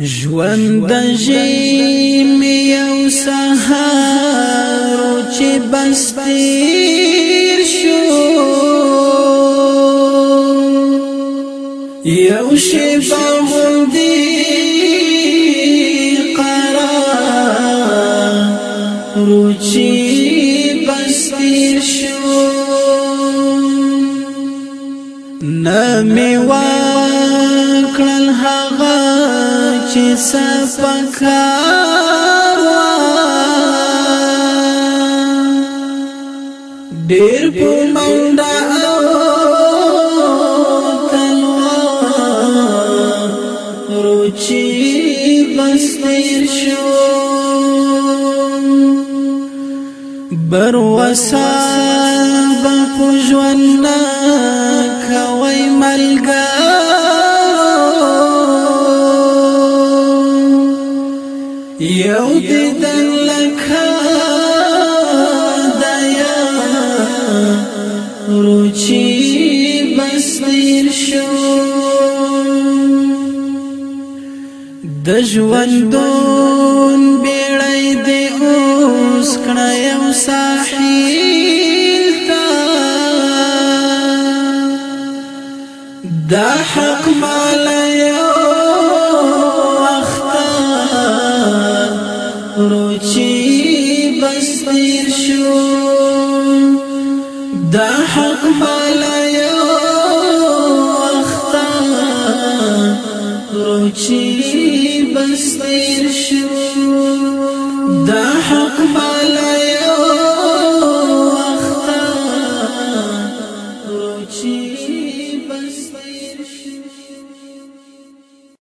ژوند ژي مې یو سهار چې بس تیر شو یو شی باندې قرار روچی بس تیر شو نمی واکړل هغه چې سپکار ډېر په منډه او تلوار روچی بس تیر شو بر وسال په ژوند کوي ملګری یو دیدن لکه دایا روچی بس دیر شو د ژوندون بیړی دی اوس کړه یو ساحل تا دا حق مالا یو بس تیر شو دا حق بالا یو اختا روچی بس تیر شو دا حق بالا